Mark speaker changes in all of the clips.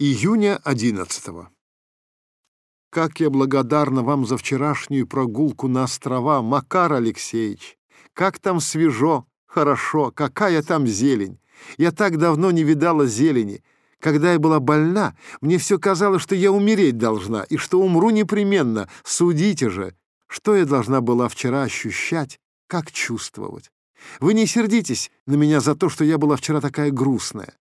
Speaker 1: Июня 11 Как я благодарна вам за вчерашнюю прогулку на острова, Макар Алексеевич! Как там свежо, хорошо, какая там зелень! Я так давно не видала зелени. Когда я была больна, мне все казалось, что я умереть должна, и что умру непременно. Судите же, что я должна была вчера ощущать, как чувствовать. Вы не сердитесь на меня за то, что я была вчера такая грустная.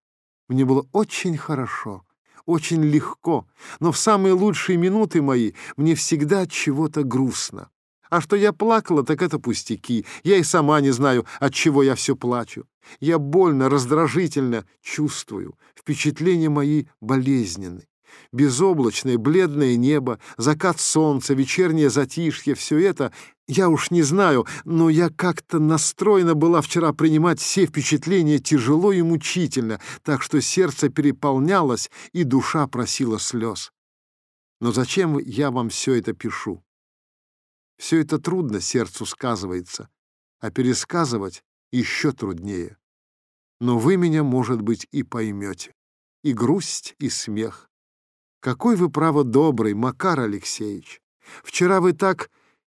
Speaker 1: Мне было очень хорошо очень легко, но в самые лучшие минуты мои мне всегда от чего-то грустно. А что я плакала, так это пустяки. Я и сама не знаю, от чего я все плачу. Я больно, раздражительно чувствую. Впечатления мои болезненны. Безоблачное, бледное небо, закат солнца, вечернее затишье — все это я уж не знаю, но я как-то настроена была вчера принимать все впечатления тяжело и мучительно, так что сердце переполнялось и душа просила слез. Но зачем я вам все это пишу? Все это трудно сердцу сказывается, а пересказывать еще труднее. Но вы меня, может быть, и поймете. И грусть, и смех. Какой вы, право, добрый, Макар Алексеевич! Вчера вы так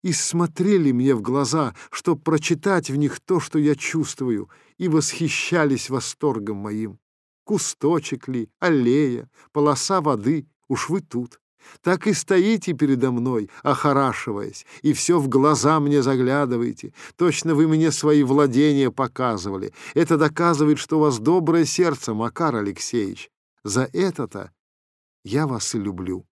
Speaker 1: и смотрели мне в глаза, чтоб прочитать в них то, что я чувствую, и восхищались восторгом моим. Кусточек ли, аллея, полоса воды, уж вы тут. Так и стоите передо мной, охорашиваясь, и все в глаза мне заглядываете. Точно вы мне свои владения показывали. Это доказывает, что у вас доброе сердце, Макар Алексеевич. За это-то я вас и люблю.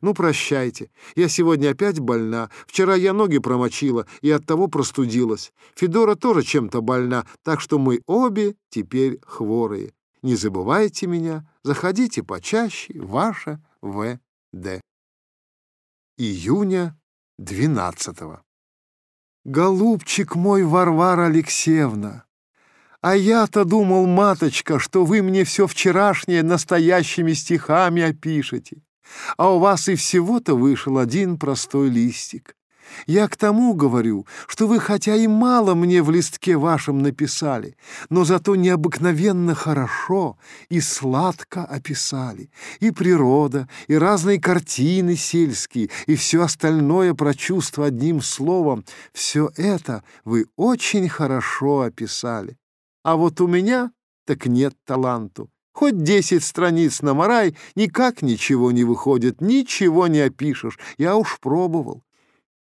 Speaker 1: Ну, прощайте. Я сегодня опять больна. Вчера я ноги промочила и оттого простудилась. Федора тоже чем-то больна, так что мы обе теперь хворые. Не забывайте меня. Заходите почаще. Ваша В.Д. Июня 12 -го. Голубчик мой, Варвара Алексеевна, а я-то думал, маточка, что вы мне все вчерашнее настоящими стихами опишете а у вас и всего-то вышел один простой листик. Я к тому говорю, что вы хотя и мало мне в листке вашем написали, но зато необыкновенно хорошо и сладко описали. И природа, и разные картины сельские, и все остальное про чувство одним словом. Все это вы очень хорошо описали. А вот у меня так нет таланту. Хоть десять страниц намарай, никак ничего не выходит, ничего не опишешь. Я уж пробовал.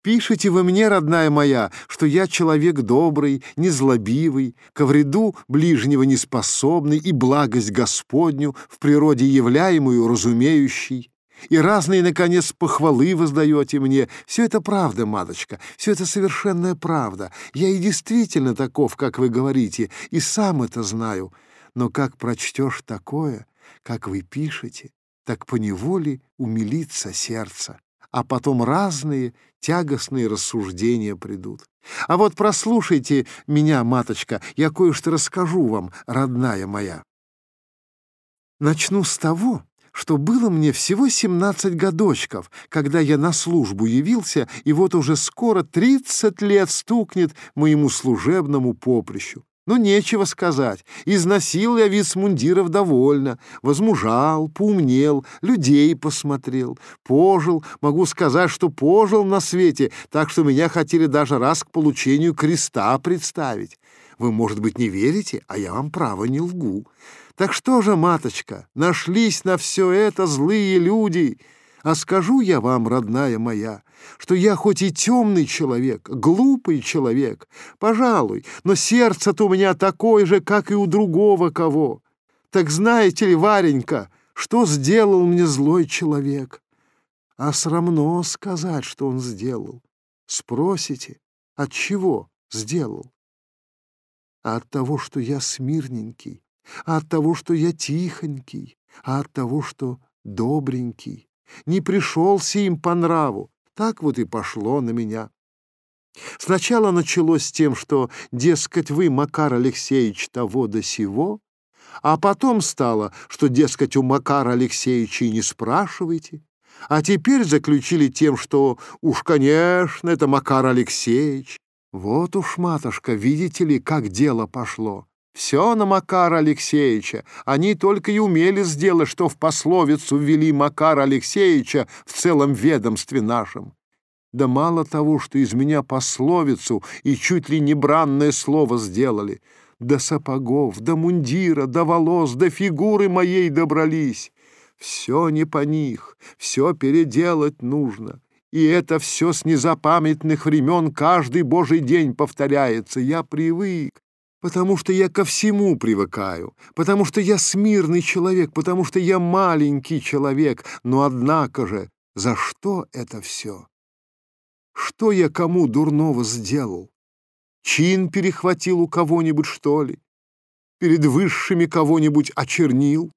Speaker 1: Пишите вы мне, родная моя, что я человек добрый, незлобивый, ко вреду ближнего неспособный и благость Господню в природе являемую разумеющий. И разные, наконец, похвалы воздаете мне. Все это правда, маточка, все это совершенная правда. Я и действительно таков, как вы говорите, и сам это знаю. Но как прочтешь такое, как вы пишете, так поневоле умилится сердце, а потом разные тягостные рассуждения придут. А вот прослушайте меня, маточка, я кое-что расскажу вам, родная моя. Начну с того, что было мне всего семнадцать годочков, когда я на службу явился, и вот уже скоро тридцать лет стукнет моему служебному поприщу. Но нечего сказать. Износил я вицмундиров довольно, возмужал, поумнел, людей посмотрел, пожил, могу сказать, что пожил на свете, так что меня хотели даже раз к получению креста представить. Вы, может быть, не верите, а я вам право не лгу. Так что же, маточка, нашлись на все это злые люди — а скажу я вам, родная моя, что я хоть и темный человек, глупый человек, пожалуй, но сердце-то у меня такое же, как и у другого кого. Так знаете ли, Варенька, что сделал мне злой человек? А срамно сказать, что он сделал. Спросите, от чего сделал? А от того, что я смирненький, а от того, что я тихонький, а от того, что добренький не пришелся им по нраву. Так вот и пошло на меня. Сначала началось с тем, что, дескать, вы, Макар Алексеевич, того до сего, а потом стало, что, дескать, у Макара Алексеевича и не спрашивайте, а теперь заключили тем, что уж, конечно, это Макар Алексеевич. Вот уж, матушка, видите ли, как дело пошло. Все на Макара Алексеевича. Они только и умели сделать, что в пословицу ввели Макара Алексеевича в целом ведомстве нашем. Да мало того, что из меня пословицу и чуть ли не бранное слово сделали. До сапогов, до мундира, до волос, до фигуры моей добрались. Все не по них, все переделать нужно. И это все с незапамятных времен каждый божий день повторяется. Я привык, потому что я ко всему привыкаю, потому что я смирный человек, потому что я маленький человек. Но однако же, за что это все? Что я кому дурного сделал? Чин перехватил у кого-нибудь, что ли? Перед высшими кого-нибудь очернил?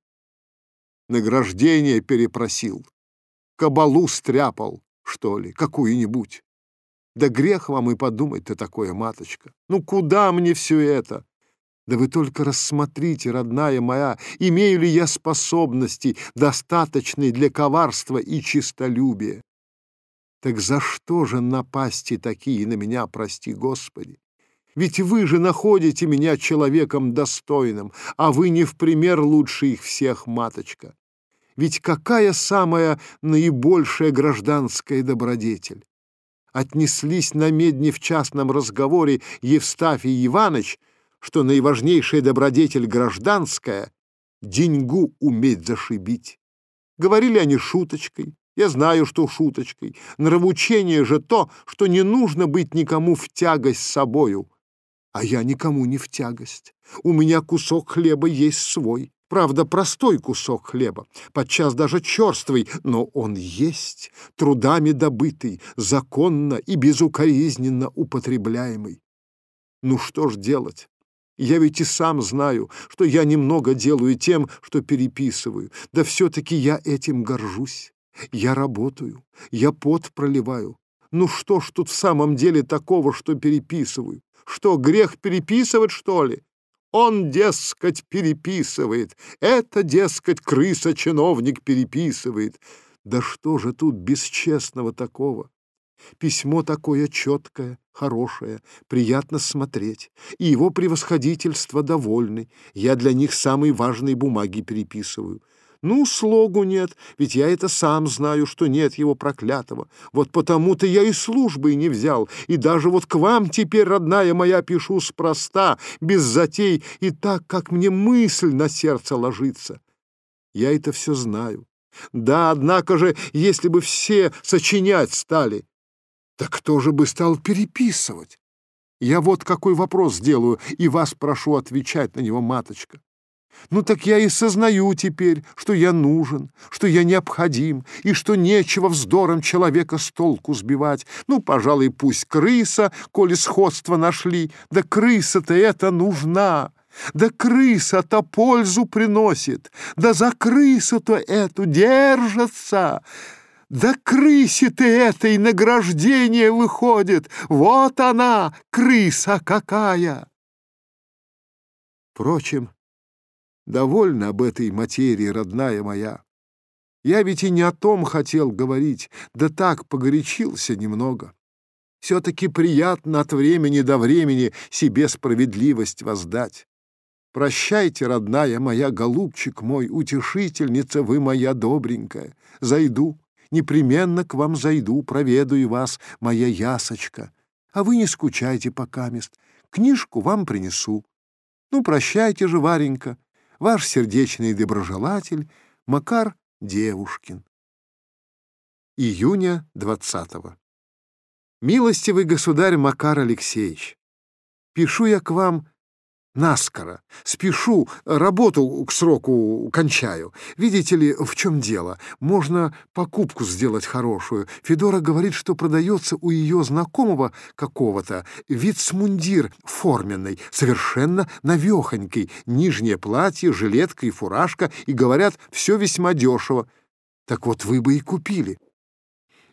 Speaker 1: Награждение перепросил? Кабалу стряпал? что ли, какую-нибудь. Да грех вам и подумать-то такое, маточка. Ну куда мне все это? Да вы только рассмотрите, родная моя, имею ли я способности, достаточные для коварства и чистолюбия. Так за что же напасти такие на меня, прости Господи? Ведь вы же находите меня человеком достойным, а вы не в пример лучше их всех, маточка. Ведь какая самая наибольшая гражданская добродетель? Отнеслись на медне в частном разговоре Евстафий Иванович, что наиважнейшая добродетель гражданская — деньгу уметь зашибить. Говорили они шуточкой, я знаю, что шуточкой. Нравоучение же то, что не нужно быть никому в тягость с собою. А я никому не в тягость. У меня кусок хлеба есть свой. Правда, простой кусок хлеба, подчас даже черствый, но он есть, трудами добытый, законно и безукоризненно употребляемый. Ну что ж делать? Я ведь и сам знаю, что я немного делаю тем, что переписываю, да все-таки я этим горжусь. Я работаю, я пот проливаю. Ну что ж тут в самом деле такого, что переписываю? Что, грех переписывать, что ли? Он, дескать, переписывает. Это, дескать, крыса-чиновник переписывает. Да что же тут бесчестного такого? Письмо такое четкое, хорошее, приятно смотреть. И его превосходительство довольны. Я для них самые важные бумаги переписываю. Ну, слогу нет, ведь я это сам знаю, что нет его проклятого. Вот потому-то я и службы не взял, и даже вот к вам теперь, родная моя, пишу спроста, без затей, и так, как мне мысль на сердце ложится. Я это все знаю. Да, однако же, если бы все сочинять стали, так кто же бы стал переписывать? Я вот какой вопрос сделаю, и вас прошу отвечать на него, маточка. Ну так я и сознаю теперь, что я нужен, что я необходим, и что нечего вздором человека с толку сбивать. Ну, пожалуй, пусть крыса, коли сходство нашли, да крыса-то это нужна. Да крыса-то пользу приносит, да за крысу-то эту держатся. Да крысе-то этой награждение выходит, вот она, крыса какая! Впрочем, Довольно об этой материи, родная моя. Я ведь и не о том хотел говорить, да так погорячился немного. Все-таки приятно от времени до времени себе справедливость воздать. Прощайте, родная моя, голубчик мой, утешительница вы моя добренькая. Зайду, непременно к вам зайду, проведаю вас, моя ясочка. А вы не скучайте покамест, книжку вам принесу. Ну, прощайте же, Варенька, ваш сердечный доброжелатель Макар Девушкин. Июня 20 -го. Милостивый государь Макар Алексеевич, пишу я к вам наскоро. Спешу, работу к сроку кончаю. Видите ли, в чем дело? Можно покупку сделать хорошую. Федора говорит, что продается у ее знакомого какого-то вицмундир форменный, совершенно навехонький, нижнее платье, жилетка и фуражка, и говорят, все весьма дешево. Так вот вы бы и купили.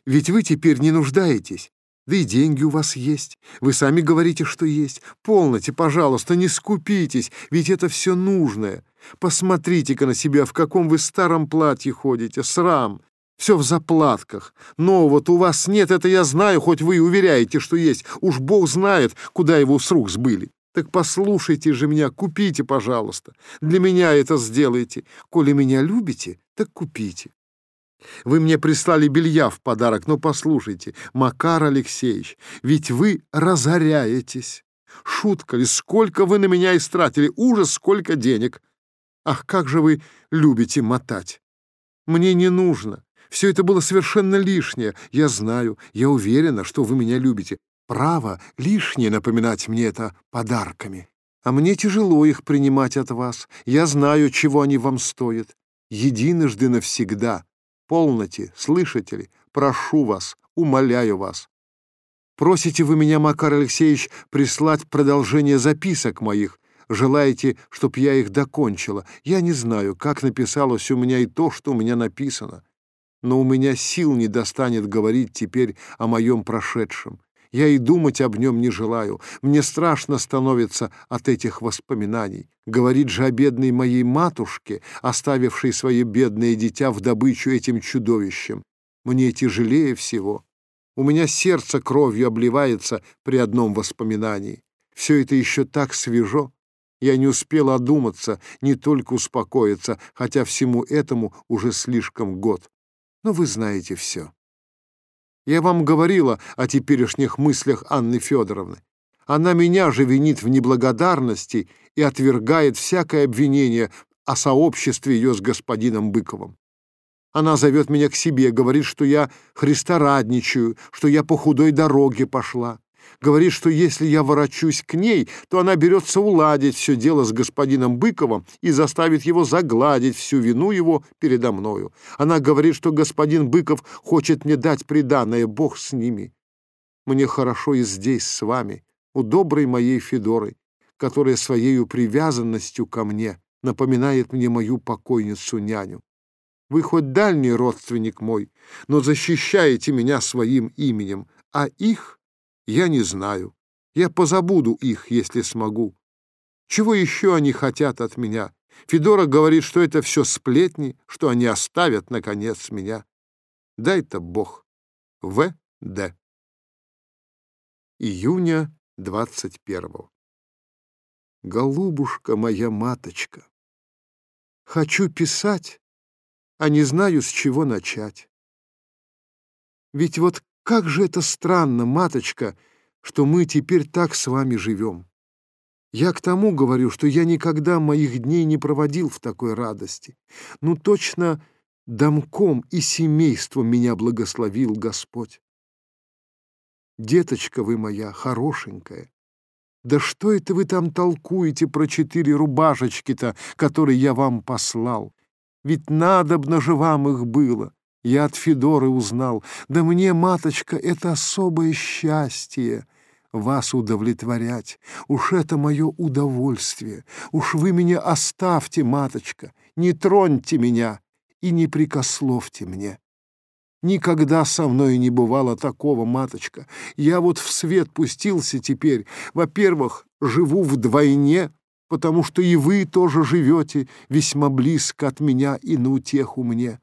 Speaker 1: Ведь вы теперь не нуждаетесь. Да и деньги у вас есть. Вы сами говорите, что есть. Полноте, пожалуйста, не скупитесь, ведь это все нужное. Посмотрите-ка на себя, в каком вы старом платье ходите, срам. Все в заплатках. Но вот у вас нет, это я знаю, хоть вы и уверяете, что есть. Уж Бог знает, куда его с рук сбыли. Так послушайте же меня, купите, пожалуйста. Для меня это сделайте. Коли меня любите, так купите. Вы мне прислали белья в подарок, но послушайте, Макар Алексеевич, ведь вы разоряетесь. Шутка ли, сколько вы на меня истратили, ужас, сколько денег. Ах, как же вы любите мотать. Мне не нужно. Все это было совершенно лишнее. Я знаю, я уверена, что вы меня любите. Право лишнее напоминать мне это подарками. А мне тяжело их принимать от вас. Я знаю, чего они вам стоят. Единожды навсегда. Полноте, слышите ли? Прошу вас, умоляю вас. Просите вы меня, Макар Алексеевич, прислать продолжение записок моих. Желаете, чтоб я их докончила. Я не знаю, как написалось у меня и то, что у меня написано но у меня сил не достанет говорить теперь о моем прошедшем. Я и думать об нем не желаю. Мне страшно становится от этих воспоминаний. Говорит же о бедной моей матушке, оставившей свое бедное дитя в добычу этим чудовищем. Мне тяжелее всего. У меня сердце кровью обливается при одном воспоминании. Все это еще так свежо. Я не успел одуматься, не только успокоиться, хотя всему этому уже слишком год но вы знаете все. Я вам говорила о теперешних мыслях Анны Федоровны. Она меня же винит в неблагодарности и отвергает всякое обвинение о сообществе ее с господином Быковым. Она зовет меня к себе, говорит, что я христорадничаю, что я по худой дороге пошла. Говорит, что если я ворочусь к ней, то она берется уладить все дело с господином Быковым и заставит его загладить всю вину его передо мною. Она говорит, что господин Быков хочет мне дать приданное, Бог с ними. Мне хорошо и здесь с вами, у доброй моей Федоры, которая своей привязанностью ко мне напоминает мне мою покойницу-няню. Вы хоть дальний родственник мой, но защищаете меня своим именем, а их я не знаю. Я позабуду их, если смогу. Чего еще они хотят от меня? Федора говорит, что это все сплетни, что они оставят, наконец, меня. Дай-то Бог. В. Д. Июня 21 Голубушка моя маточка, хочу писать, а не знаю, с чего начать. Ведь вот как же это странно, маточка, что мы теперь так с вами живем. Я к тому говорю, что я никогда моих дней не проводил в такой радости. Ну, точно домком и семейством меня благословил Господь. Деточка вы моя, хорошенькая, да что это вы там толкуете про четыре рубашечки-то, которые я вам послал? Ведь надобно же вам их было. Я от Федоры узнал. Да мне, маточка, это особое счастье вас удовлетворять. Уж это мое удовольствие. Уж вы меня оставьте, маточка, не троньте меня и не прикословьте мне. Никогда со мной не бывало такого, маточка. Я вот в свет пустился теперь. Во-первых, живу вдвойне, потому что и вы тоже живете весьма близко от меня и на утеху мне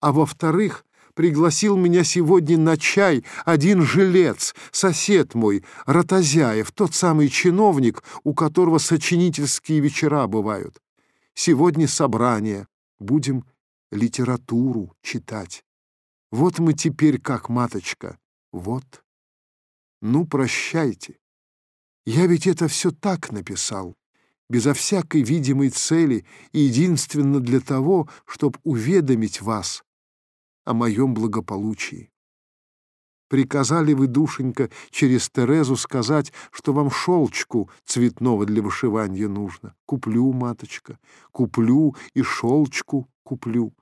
Speaker 1: а во-вторых, пригласил меня сегодня на чай один жилец, сосед мой, Ротозяев, тот самый чиновник, у которого сочинительские вечера бывают. Сегодня собрание, будем литературу читать. Вот мы теперь как маточка, вот. Ну, прощайте. Я ведь это все так написал, безо всякой видимой цели и единственно для того, чтобы уведомить вас о моем благополучии. Приказали вы, душенька, через Терезу сказать, что вам шелчку цветного для вышивания нужно. Куплю, маточка, куплю и шелчку куплю.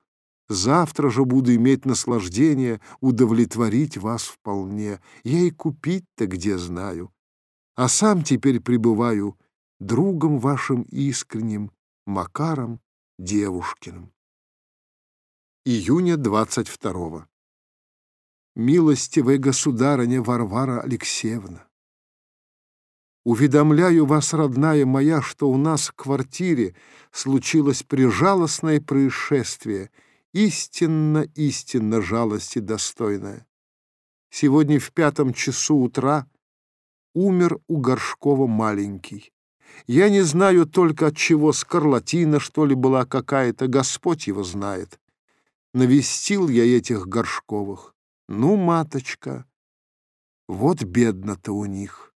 Speaker 1: Завтра же буду иметь наслаждение удовлетворить вас вполне. Я и купить-то где знаю. А сам теперь пребываю другом вашим искренним, Макаром Девушкиным июня 22 -го. Милостивая государыня Варвара Алексеевна, уведомляю вас, родная моя, что у нас в квартире случилось прижалостное происшествие, истинно-истинно жалости достойное. Сегодня в пятом часу утра умер у Горшкова маленький. Я не знаю только от чего скарлатина, что ли, была какая-то, Господь его знает. Навестил я этих Горшковых. Ну, маточка, вот бедно-то у них.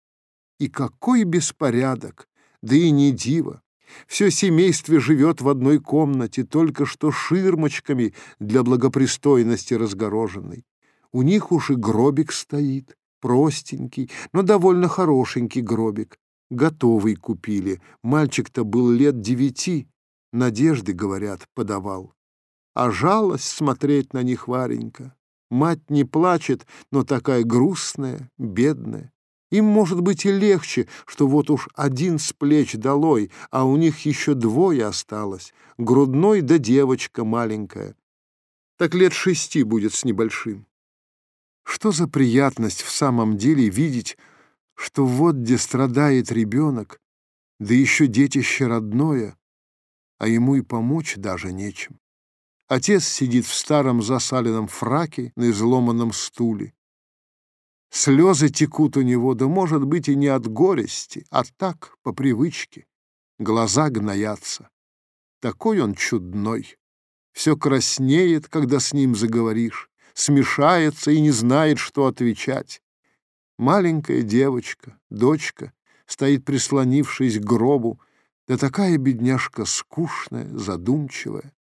Speaker 1: И какой беспорядок, да и не диво. Все семейство живет в одной комнате, только что ширмочками для благопристойности разгороженной. У них уж и гробик стоит, простенький, но довольно хорошенький гробик. Готовый купили. Мальчик-то был лет девяти. Надежды, говорят, подавал. А жалость смотреть на них, Варенька. Мать не плачет, но такая грустная, бедная. Им, может быть, и легче, что вот уж один с плеч долой, а у них еще двое осталось, грудной да девочка маленькая. Так лет шести будет с небольшим. Что за приятность в самом деле видеть, что вот где страдает ребенок, да еще детище родное, а ему и помочь даже нечем. Отец сидит в старом засаленном фраке на изломанном стуле. Слезы текут у него, да, может быть, и не от горести, а так, по привычке. Глаза гноятся. Такой он чудной. Все краснеет, когда с ним заговоришь смешается и не знает, что отвечать. Маленькая девочка, дочка, стоит прислонившись к гробу, да такая бедняжка скучная, задумчивая.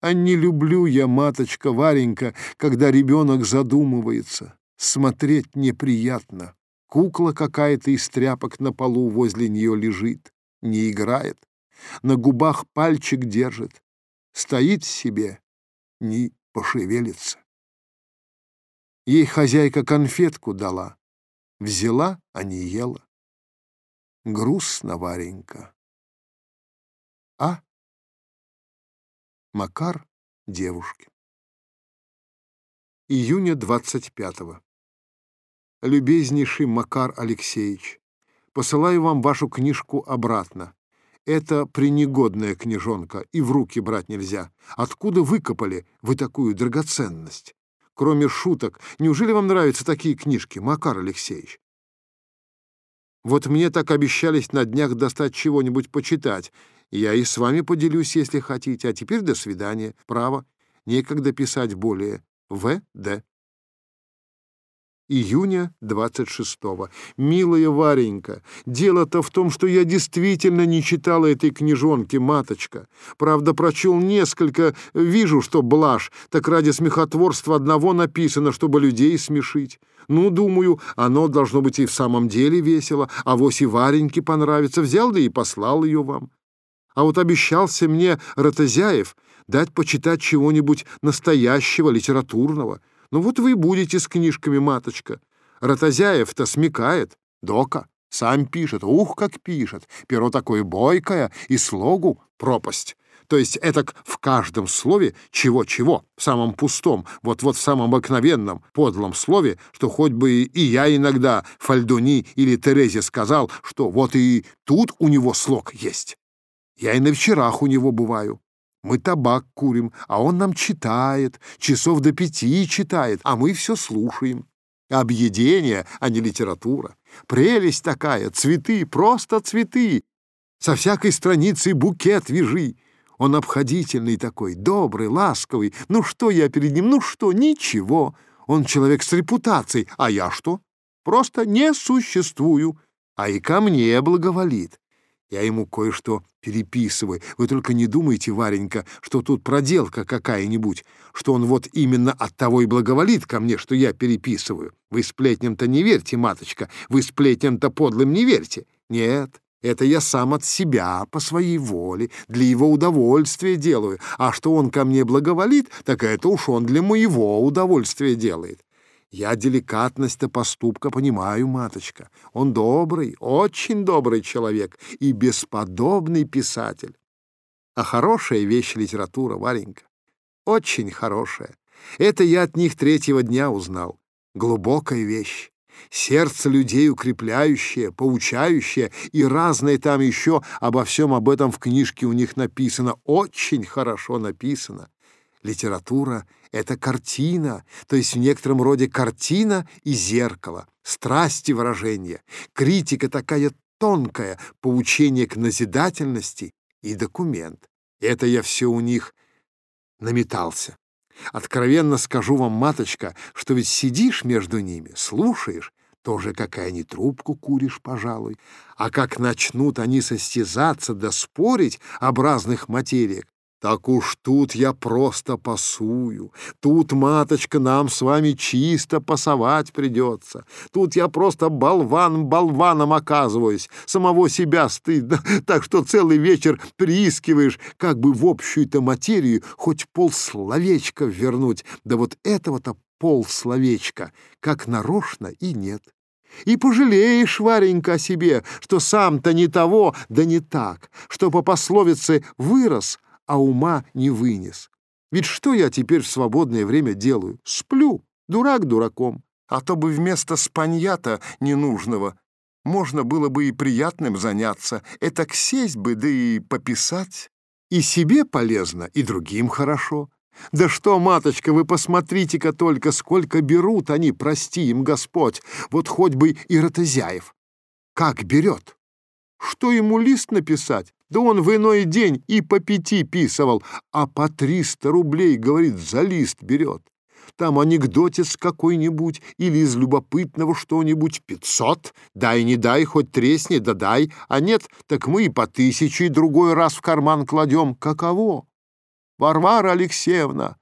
Speaker 1: А не люблю я, маточка Варенька, когда ребенок задумывается. Смотреть неприятно. Кукла какая-то из тряпок на полу возле нее лежит, не играет, на губах пальчик держит, стоит себе, не пошевелится. Ей хозяйка конфетку дала. Взяла, а не ела. Грустно, Варенька. А? Макар девушки. Июня 25-го. Любезнейший Макар Алексеевич, посылаю вам вашу книжку обратно. Это пренегодная книжонка, и в руки брать нельзя. Откуда выкопали вы такую драгоценность? кроме шуток. Неужели вам нравятся такие книжки, Макар Алексеевич? Вот мне так обещались на днях достать чего-нибудь почитать. Я и с вами поделюсь, если хотите. А теперь до свидания. Право. Некогда писать более. В. Д июня 26-го. «Милая Варенька, дело-то в том, что я действительно не читала этой книжонки, маточка. Правда, прочел несколько, вижу, что блажь, так ради смехотворства одного написано, чтобы людей смешить. Ну, думаю, оно должно быть и в самом деле весело, а вось и Вареньке понравится. Взял да и послал ее вам. А вот обещался мне Ротозяев дать почитать чего-нибудь настоящего, литературного». Ну вот вы будете с книжками, маточка. Ротозяев-то смекает. Дока. Сам пишет. Ух, как пишет. Перо такое бойкое, и слогу пропасть. То есть это в каждом слове чего-чего, в самом пустом, вот-вот в самом обыкновенном, подлом слове, что хоть бы и я иногда Фальдуни или Терезе сказал, что вот и тут у него слог есть. Я и на вечерах у него бываю. Мы табак курим, а он нам читает, часов до пяти читает, а мы все слушаем. Объедение, а не литература. Прелесть такая, цветы, просто цветы. Со всякой страницы букет вяжи. Он обходительный такой, добрый, ласковый. Ну что я перед ним? Ну что? Ничего. Он человек с репутацией. А я что? Просто не существую. А и ко мне благоволит. Я ему кое-что переписываю. Вы только не думайте, Варенька, что тут проделка какая-нибудь, что он вот именно от того и благоволит ко мне, что я переписываю. Вы сплетням-то не верьте, маточка, вы сплетням-то подлым не верьте. Нет, это я сам от себя, по своей воле, для его удовольствия делаю. А что он ко мне благоволит, так это уж он для моего удовольствия делает. Я деликатность-то поступка понимаю, маточка. Он добрый, очень добрый человек и бесподобный писатель. А хорошая вещь литература, Варенька. Очень хорошая. Это я от них третьего дня узнал. Глубокая вещь. Сердце людей укрепляющее, поучающее, и разное там еще обо всем об этом в книжке у них написано. Очень хорошо написано. Литература — это картина, то есть в некотором роде картина и зеркало, страсти выражения. Критика такая тонкая, поучение к назидательности и документ. Это я все у них наметался. Откровенно скажу вам, маточка, что ведь сидишь между ними, слушаешь, тоже какая ни трубку куришь, пожалуй. А как начнут они состязаться да спорить об разных материях, так уж тут я просто пасую. Тут, маточка, нам с вами чисто пасовать придется. Тут я просто болван болваном оказываюсь. Самого себя стыдно, так что целый вечер приискиваешь, как бы в общую-то материю хоть полсловечка вернуть. Да вот этого-то полсловечка, как нарочно и нет. И пожалеешь, Варенька, о себе, что сам-то не того, да не так, что по пословице «вырос», а ума не вынес. Ведь что я теперь в свободное время делаю? Сплю, дурак дураком. А то бы вместо спаньята ненужного можно было бы и приятным заняться. Это сесть бы, да и пописать. И себе полезно, и другим хорошо. Да что, маточка, вы посмотрите-ка только, сколько берут они, прости им Господь, вот хоть бы и Ротозяев. Как берет? Что ему лист написать? Да он в иной день и по пяти писывал, а по триста рублей, говорит, за лист берет. Там анекдотец какой-нибудь или из любопытного что-нибудь пятьсот. Дай, не дай, хоть тресни, да дай. А нет, так мы и по тысяче другой раз в карман кладем. Каково? Варвара Алексеевна,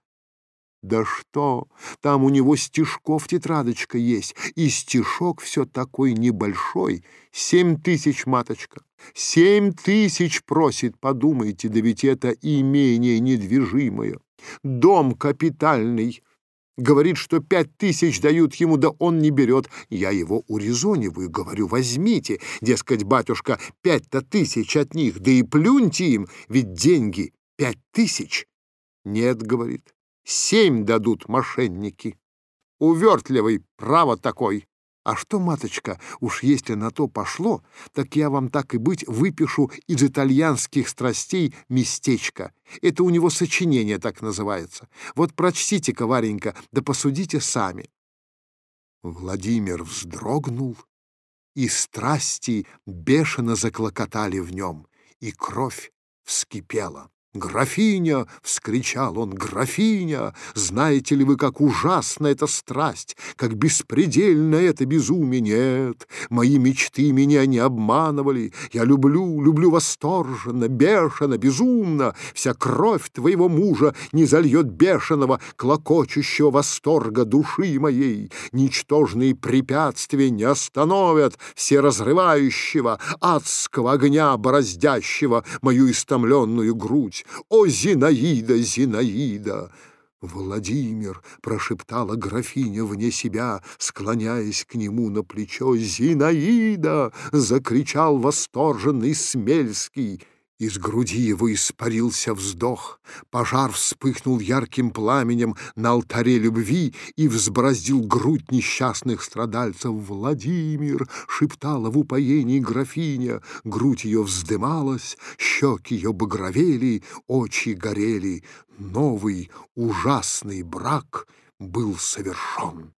Speaker 1: да что, там у него стишков тетрадочка есть, и стишок все такой небольшой. Семь тысяч, маточка, семь тысяч просит, подумайте, да ведь это имение недвижимое. Дом капитальный. Говорит, что пять тысяч дают ему, да он не берет. Я его урезониваю, говорю, возьмите. Дескать, батюшка, пять-то тысяч от них, да и плюньте им, ведь деньги пять тысяч. Нет, говорит, Семь дадут мошенники. Увертливый, право такой. А что, маточка, уж если на то пошло, так я вам так и быть выпишу из итальянских страстей местечко. Это у него сочинение так называется. Вот прочтите-ка, Варенька, да посудите сами. Владимир вздрогнул, и страсти бешено заклокотали в нем, и кровь вскипела. «Графиня!» — вскричал он, «графиня! Знаете ли вы, как ужасна эта страсть, как беспредельно это безумие? Нет, мои мечты меня не обманывали. Я люблю, люблю восторженно, бешено, безумно. Вся кровь твоего мужа не зальет бешеного, клокочущего восторга души моей. Ничтожные препятствия не остановят все разрывающего, адского огня, бороздящего мою истомленную грудь. «О, Зинаида, Зинаида!» «Владимир!» — прошептала графиня вне себя, склоняясь к нему на плечо. «Зинаида!» — закричал восторженный Смельский. Из груди его испарился вздох, пожар вспыхнул ярким пламенем на алтаре любви и взбороздил грудь несчастных страдальцев. «Владимир!» — шептала в упоении графиня. Грудь ее вздымалась, щеки ее багровели, очи горели. Новый ужасный брак был совершен.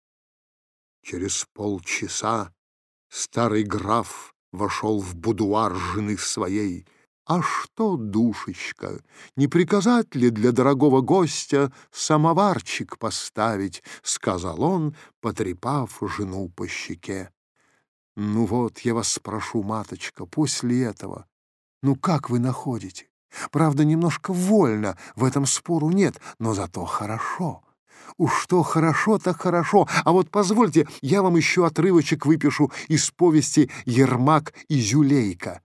Speaker 1: Через полчаса старый граф вошел в будуар жены своей — «А что, душечка, не приказать ли для дорогого гостя самоварчик поставить?» — сказал он, потрепав жену по щеке. «Ну вот, я вас спрошу, маточка, после этого, ну как вы находите? Правда, немножко вольно, в этом спору нет, но зато хорошо». Уж что хорошо, так хорошо. А вот позвольте, я вам еще отрывочек выпишу из повести «Ермак и Зюлейка».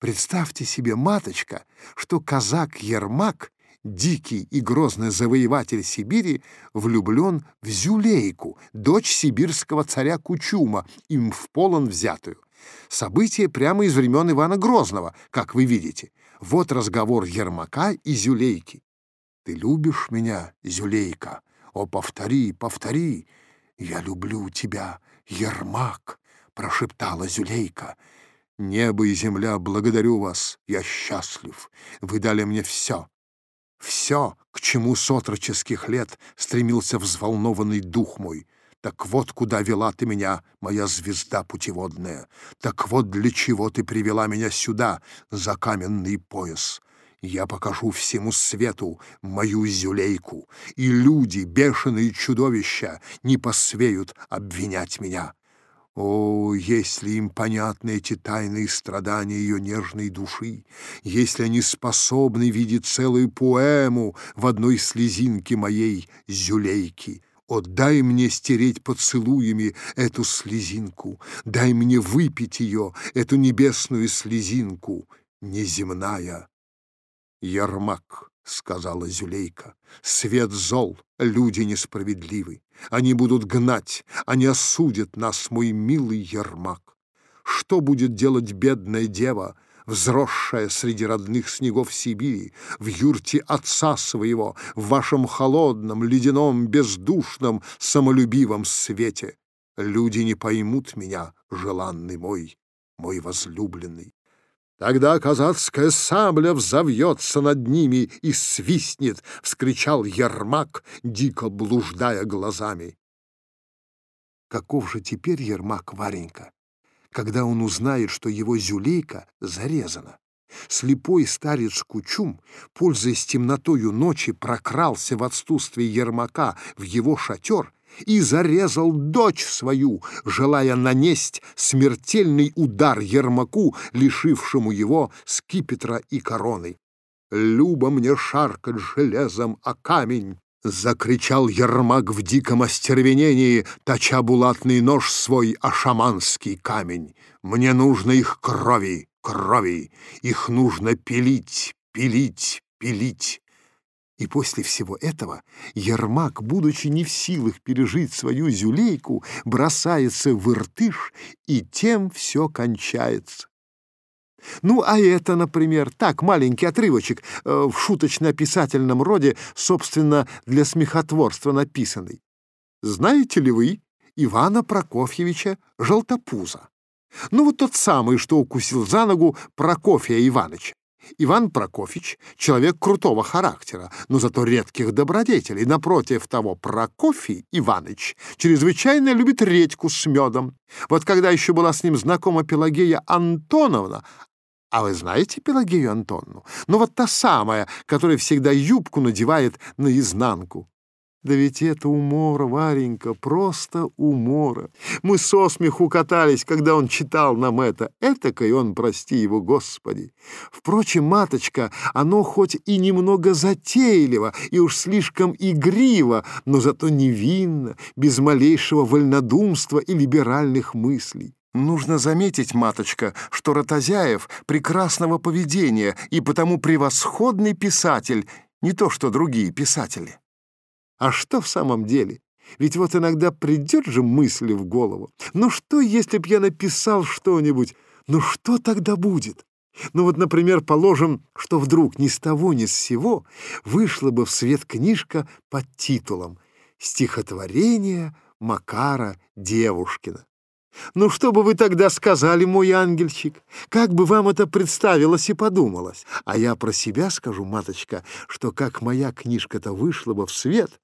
Speaker 1: Представьте себе, маточка, что казак Ермак, дикий и грозный завоеватель Сибири, влюблен в Зюлейку, дочь сибирского царя Кучума, им в полон взятую. Событие прямо из времен Ивана Грозного, как вы видите. Вот разговор Ермака и Зюлейки. «Ты любишь меня, Зюлейка? О, повтори, повтори! Я люблю тебя, Ермак!» — прошептала Зюлейка. Небо и земля, благодарю вас, я счастлив. Вы дали мне все. Все, к чему с отроческих лет стремился взволнованный дух мой. Так вот, куда вела ты меня, моя звезда путеводная. Так вот, для чего ты привела меня сюда, за каменный пояс. Я покажу всему свету мою зюлейку, и люди, бешеные чудовища, не посмеют обвинять меня. О, если им понятны эти тайные страдания ее нежной души, если они способны видеть целую поэму в одной слезинке моей зюлейки, о, дай мне стереть поцелуями эту слезинку, дай мне выпить ее, эту небесную слезинку, неземная. Ермак, — сказала Зюлейка, — свет зол, люди несправедливы. Они будут гнать, они осудят нас, мой милый Ермак. Что будет делать бедная дева, взросшая среди родных снегов Сибири, в юрте отца своего, в вашем холодном, ледяном, бездушном, самолюбивом свете? Люди не поймут меня, желанный мой, мой возлюбленный. Тогда казацкая сабля взовьется над ними и свистнет, — вскричал Ермак, дико блуждая глазами. Каков же теперь Ермак, Варенька, когда он узнает, что его зюлейка зарезана? Слепой старец Кучум, пользуясь темнотою ночи, прокрался в отсутствие Ермака в его шатер — и зарезал дочь свою, желая нанесть смертельный удар Ермаку, лишившему его скипетра и короны. «Любо мне шаркать железом о камень!» — закричал Ермак в диком остервенении, точа булатный нож свой о шаманский камень. «Мне нужно их крови, крови! Их нужно пилить, пилить, пилить!» И после всего этого Ермак, будучи не в силах пережить свою зюлейку, бросается в Иртыш, и тем все кончается. Ну, а это, например, так, маленький отрывочек э, в шуточно-описательном роде, собственно, для смехотворства написанный. Знаете ли вы Ивана Прокофьевича Желтопуза? Ну, вот тот самый, что укусил за ногу Прокофия Ивановича. Иван Прокофьевич — человек крутого характера, но зато редких добродетелей. Напротив того, Прокофий Иваныч чрезвычайно любит редьку с медом. Вот когда еще была с ним знакома Пелагея Антоновна, а вы знаете Пелагею Антонну? Ну вот та самая, которая всегда юбку надевает наизнанку. Да ведь это умора, Варенька, просто умора. Мы со смеху катались, когда он читал нам это. Этакой он, прости его, Господи. Впрочем, маточка, оно хоть и немного затейливо, и уж слишком игриво, но зато невинно, без малейшего вольнодумства и либеральных мыслей. Нужно заметить, маточка, что Ротозяев прекрасного поведения и потому превосходный писатель, не то что другие писатели. А что в самом деле? Ведь вот иногда придет же мысли в голову. Ну что, если б я написал что-нибудь? Ну что тогда будет? Ну вот, например, положим, что вдруг ни с того ни с сего вышла бы в свет книжка под титулом «Стихотворение Макара Девушкина». Ну, что бы вы тогда сказали, мой ангельчик? Как бы вам это представилось и подумалось? А я про себя скажу, маточка, что как моя книжка-то вышла бы в свет,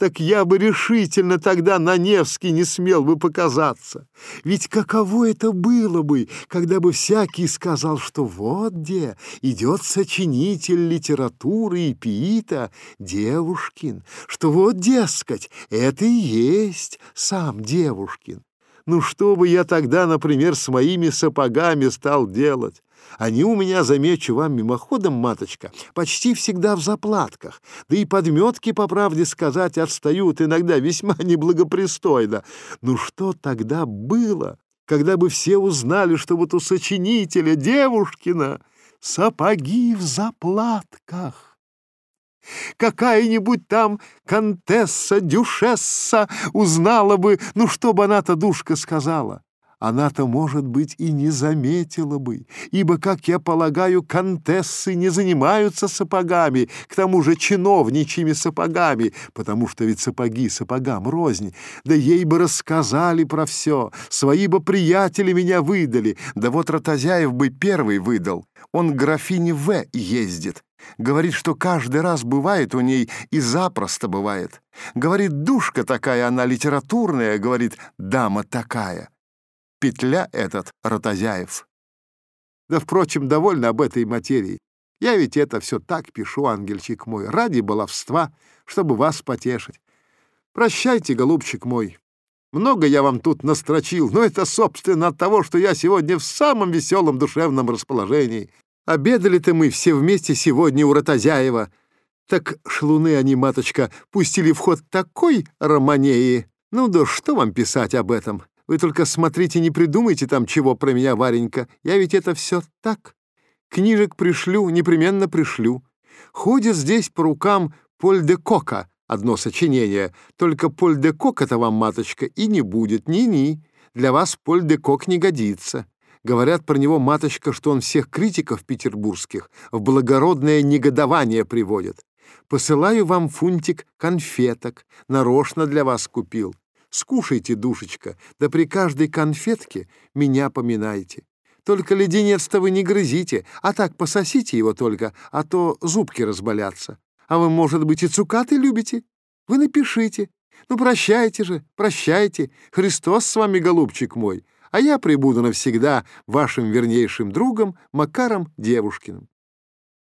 Speaker 1: так я бы решительно тогда на Невский не смел бы показаться. Ведь каково это было бы, когда бы всякий сказал, что вот где идет сочинитель литературы и пиита Девушкин, что вот, дескать, это и есть сам Девушкин. Ну что бы я тогда, например, с моими сапогами стал делать? Они у меня, замечу вам мимоходом, маточка, почти всегда в заплатках, да и подметки, по правде сказать, отстают иногда весьма неблагопристойно. Ну что тогда было, когда бы все узнали, что вот у сочинителя Девушкина сапоги в заплатках? Какая-нибудь там контесса, дюшесса узнала бы, ну что бы она-то, душка, сказала? она-то, может быть, и не заметила бы, ибо, как я полагаю, контессы не занимаются сапогами, к тому же чиновничьими сапогами, потому что ведь сапоги сапогам рознь. Да ей бы рассказали про все, свои бы приятели меня выдали, да вот Ротозяев бы первый выдал. Он графине В. ездит. Говорит, что каждый раз бывает у ней и запросто бывает. Говорит, душка такая она литературная, говорит, дама такая. Петля этот Ротозяев. Да, впрочем, довольно об этой материи. Я ведь это все так пишу, ангельчик мой, ради баловства, чтобы вас потешить. Прощайте, голубчик мой. Много я вам тут настрочил, но это, собственно, от того, что я сегодня в самом веселом душевном расположении. Обедали-то мы все вместе сегодня у Ротозяева. Так шлуны они, маточка, пустили в ход такой романеи. Ну да что вам писать об этом? Вы только смотрите, не придумайте там чего про меня, Варенька. Я ведь это все так. Книжек пришлю, непременно пришлю. Ходит здесь по рукам Поль де Кока, одно сочинение. Только Поль де Кок это вам, маточка, и не будет. Ни-ни. Для вас Поль де Кок не годится. Говорят про него, маточка, что он всех критиков петербургских в благородное негодование приводит. Посылаю вам фунтик конфеток, нарочно для вас купил. Скушайте, душечка, да при каждой конфетке меня поминайте. Только леденец-то вы не грызите, а так пососите его только, а то зубки разболятся. А вы, может быть, и цукаты любите? Вы напишите. Ну, прощайте же, прощайте. Христос с вами, голубчик мой а я прибуду навсегда вашим вернейшим другом Макаром Девушкиным.